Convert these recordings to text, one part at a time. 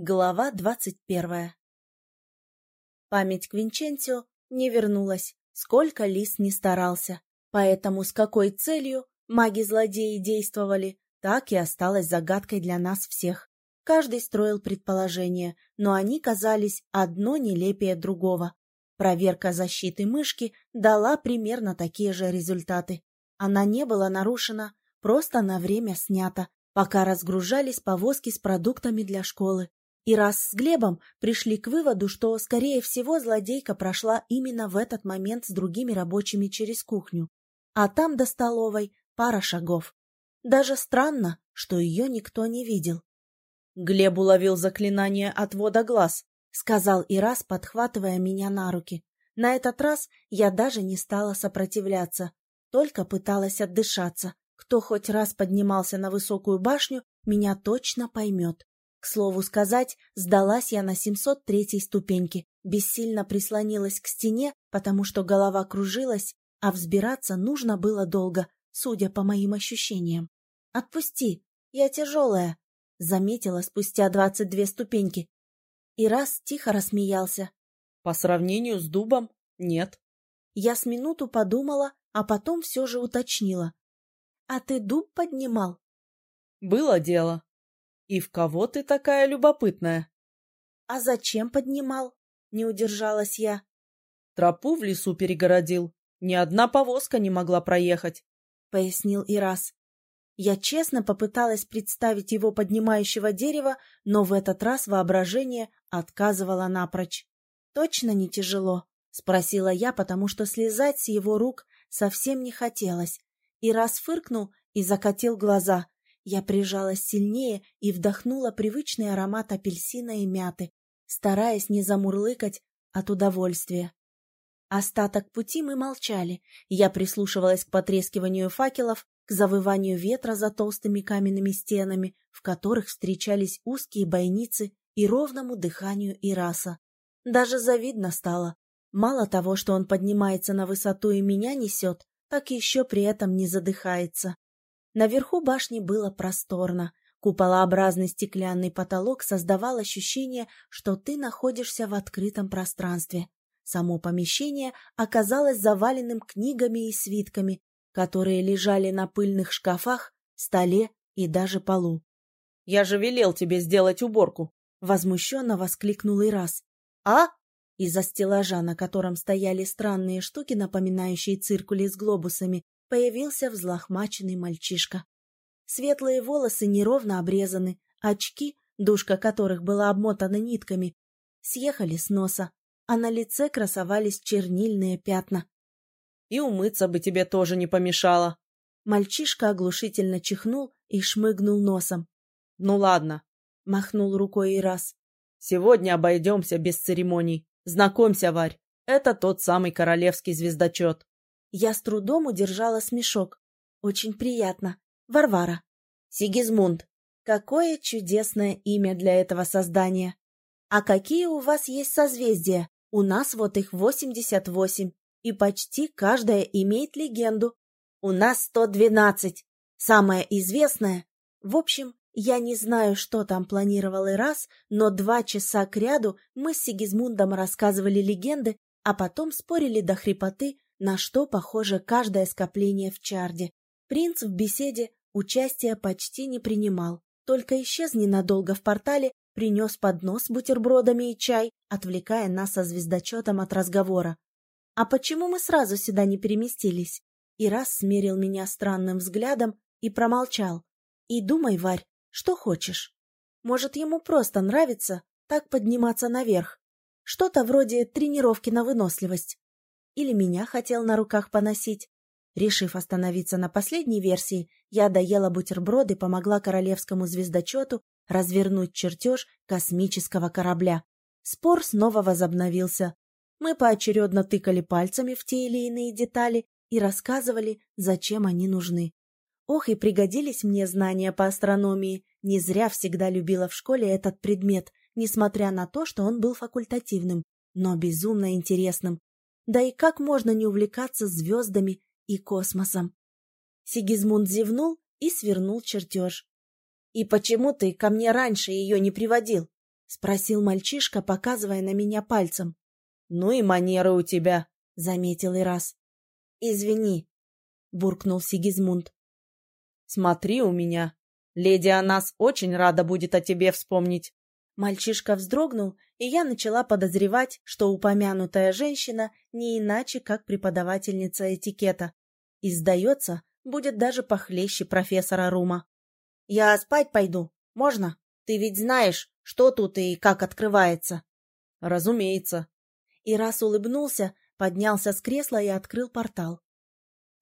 Глава двадцать первая Память к Винченцио не вернулась, сколько Лис не старался. Поэтому с какой целью маги-злодеи действовали, так и осталось загадкой для нас всех. Каждый строил предположения, но они казались одно нелепее другого. Проверка защиты мышки дала примерно такие же результаты. Она не была нарушена, просто на время снята, пока разгружались повозки с продуктами для школы. И раз с Глебом пришли к выводу, что, скорее всего, злодейка прошла именно в этот момент с другими рабочими через кухню. А там до столовой пара шагов. Даже странно, что ее никто не видел. Глеб уловил заклинание отвода глаз, сказал Ирас, подхватывая меня на руки. На этот раз я даже не стала сопротивляться, только пыталась отдышаться. Кто хоть раз поднимался на высокую башню, меня точно поймет. К слову сказать, сдалась я на 703-й ступеньке, бессильно прислонилась к стене, потому что голова кружилась, а взбираться нужно было долго, судя по моим ощущениям. «Отпусти, я тяжелая», — заметила спустя двадцать две ступеньки. И раз тихо рассмеялся. «По сравнению с дубом, нет». Я с минуту подумала, а потом все же уточнила. «А ты дуб поднимал?» «Было дело», «И в кого ты такая любопытная?» «А зачем поднимал?» — не удержалась я. «Тропу в лесу перегородил. Ни одна повозка не могла проехать», — пояснил Ирас. Я честно попыталась представить его поднимающего дерево, но в этот раз воображение отказывало напрочь. «Точно не тяжело?» — спросила я, потому что слезать с его рук совсем не хотелось. Ирас фыркнул и закатил глаза. Я прижалась сильнее и вдохнула привычный аромат апельсина и мяты, стараясь не замурлыкать от удовольствия. Остаток пути мы молчали. Я прислушивалась к потрескиванию факелов, к завыванию ветра за толстыми каменными стенами, в которых встречались узкие бойницы и ровному дыханию Ираса. Даже завидно стало. Мало того, что он поднимается на высоту и меня несет, так еще при этом не задыхается. Наверху башни было просторно. Куполообразный стеклянный потолок создавал ощущение, что ты находишься в открытом пространстве. Само помещение оказалось заваленным книгами и свитками, которые лежали на пыльных шкафах, столе и даже полу. — Я же велел тебе сделать уборку! — возмущенно воскликнул Ирас. — А? Из-за стеллажа, на котором стояли странные штуки, напоминающие циркули с глобусами, появился взлохмаченный мальчишка. Светлые волосы неровно обрезаны, очки, душка которых была обмотана нитками, съехали с носа, а на лице красовались чернильные пятна. — И умыться бы тебе тоже не помешало. Мальчишка оглушительно чихнул и шмыгнул носом. — Ну ладно, — махнул рукой и раз. — Сегодня обойдемся без церемоний. Знакомься, Варь, это тот самый королевский звездочет. Я с трудом удержала смешок. Очень приятно. Варвара. Сигизмунд. Какое чудесное имя для этого создания. А какие у вас есть созвездия? У нас вот их восемьдесят восемь. И почти каждая имеет легенду. У нас сто двенадцать. Самое известное. В общем, я не знаю, что там планировал и раз, но два часа кряду мы с Сигизмундом рассказывали легенды, а потом спорили до хрипоты на что похоже каждое скопление в чарде. Принц в беседе участия почти не принимал, только исчез ненадолго в портале, принес поднос с бутербродами и чай, отвлекая нас со звездочетом от разговора. «А почему мы сразу сюда не переместились?» И раз смерил меня странным взглядом и промолчал. «И думай, Варь, что хочешь. Может, ему просто нравится так подниматься наверх. Что-то вроде тренировки на выносливость или меня хотел на руках поносить. Решив остановиться на последней версии, я доела бутерброды и помогла королевскому звездочету развернуть чертеж космического корабля. Спор снова возобновился. Мы поочередно тыкали пальцами в те или иные детали и рассказывали, зачем они нужны. Ох, и пригодились мне знания по астрономии. Не зря всегда любила в школе этот предмет, несмотря на то, что он был факультативным, но безумно интересным. Да и как можно не увлекаться звездами и космосом? Сигизмунд зевнул и свернул чертеж. — И почему ты ко мне раньше ее не приводил? спросил мальчишка, показывая на меня пальцем. Ну и манеры у тебя, заметил Ирас. Извини, буркнул Сигизмунд. Смотри у меня. Леди Анас очень рада будет о тебе вспомнить. Мальчишка вздрогнул, и я начала подозревать, что упомянутая женщина не иначе, как преподавательница этикета. И, сдается, будет даже похлеще профессора Рума. «Я спать пойду. Можно? Ты ведь знаешь, что тут и как открывается?» «Разумеется». И раз улыбнулся, поднялся с кресла и открыл портал.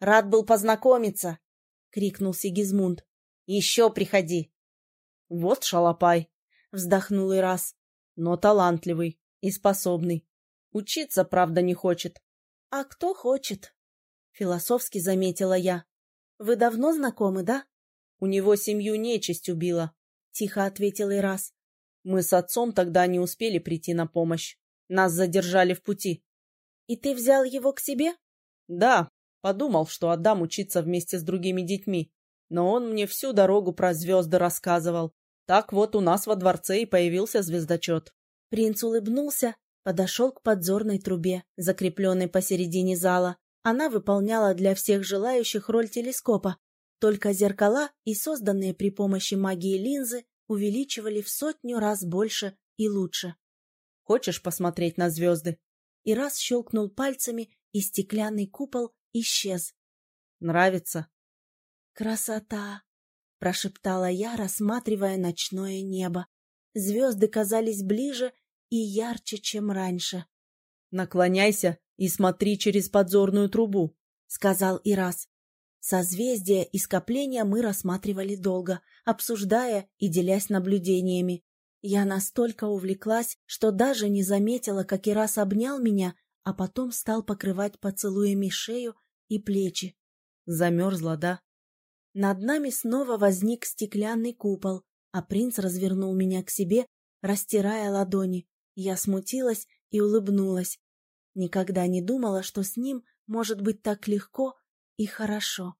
«Рад был познакомиться!» — крикнул Сигизмунд. «Еще приходи!» «Вот шалопай!» — вздохнул и раз. «Но талантливый и способный. Учиться, правда, не хочет». «А кто хочет?» — философски заметила я. «Вы давно знакомы, да?» У него семью нечисть убила, — тихо ответил Ирас. Мы с отцом тогда не успели прийти на помощь. Нас задержали в пути. — И ты взял его к себе? — Да, подумал, что отдам учиться вместе с другими детьми. Но он мне всю дорогу про звезды рассказывал. Так вот у нас во дворце и появился звездочет. Принц улыбнулся, подошел к подзорной трубе, закрепленной посередине зала. Она выполняла для всех желающих роль телескопа, только зеркала и созданные при помощи магии линзы увеличивали в сотню раз больше и лучше. «Хочешь посмотреть на звезды?» И раз щелкнул пальцами, и стеклянный купол исчез. «Нравится?» «Красота!» — прошептала я, рассматривая ночное небо. Звезды казались ближе и ярче, чем раньше. «Наклоняйся и смотри через подзорную трубу», — сказал Ирас. Созвездия и скопления мы рассматривали долго, обсуждая и делясь наблюдениями. Я настолько увлеклась, что даже не заметила, как Ирас обнял меня, а потом стал покрывать поцелуями шею и плечи. Замерзла, да? Над нами снова возник стеклянный купол, а принц развернул меня к себе, растирая ладони. Я смутилась и улыбнулась. Никогда не думала, что с ним может быть так легко и хорошо.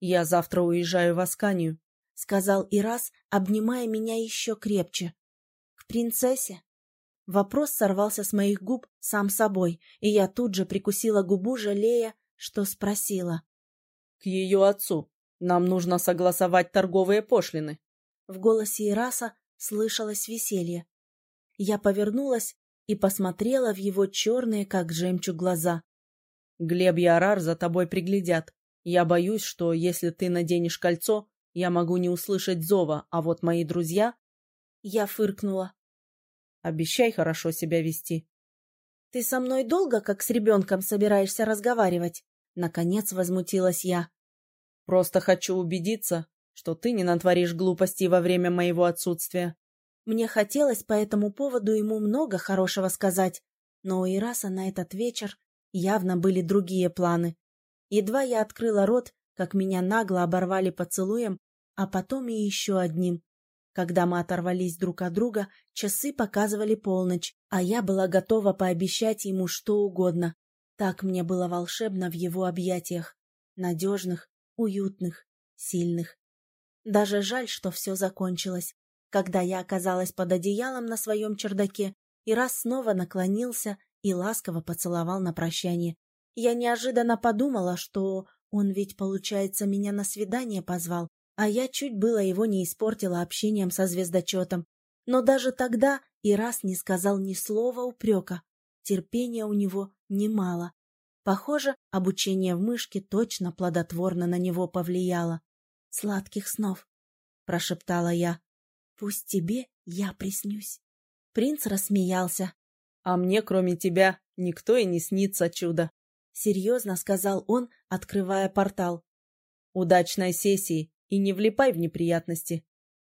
«Я завтра уезжаю в Асканию», — сказал Ирас, обнимая меня еще крепче. «К принцессе?» Вопрос сорвался с моих губ сам собой, и я тут же прикусила губу, жалея, что спросила. «К ее отцу. Нам нужно согласовать торговые пошлины». В голосе Ираса слышалось веселье. Я повернулась и посмотрела в его черные, как жемчуг, глаза. Глеб и Арар за тобой приглядят. Я боюсь, что если ты наденешь кольцо, я могу не услышать зова, а вот мои друзья...» Я фыркнула. «Обещай хорошо себя вести». «Ты со мной долго, как с ребенком, собираешься разговаривать?» Наконец возмутилась я. «Просто хочу убедиться, что ты не натворишь глупостей во время моего отсутствия». Мне хотелось по этому поводу ему много хорошего сказать, но у Ираса на этот вечер Явно были другие планы. Едва я открыла рот, как меня нагло оборвали поцелуем, а потом и еще одним. Когда мы оторвались друг от друга, часы показывали полночь, а я была готова пообещать ему что угодно. Так мне было волшебно в его объятиях. Надежных, уютных, сильных. Даже жаль, что все закончилось. Когда я оказалась под одеялом на своем чердаке, и раз снова наклонился и ласково поцеловал на прощание. Я неожиданно подумала, что он ведь, получается, меня на свидание позвал, а я чуть было его не испортила общением со звездочетом. Но даже тогда и раз не сказал ни слова упрека. Терпения у него немало. Похоже, обучение в мышке точно плодотворно на него повлияло. «Сладких снов», — прошептала я. «Пусть тебе я приснюсь». Принц рассмеялся, а мне, кроме тебя, никто и не снится чудо. Серьезно сказал он, открывая портал. Удачной сессии и не влипай в неприятности.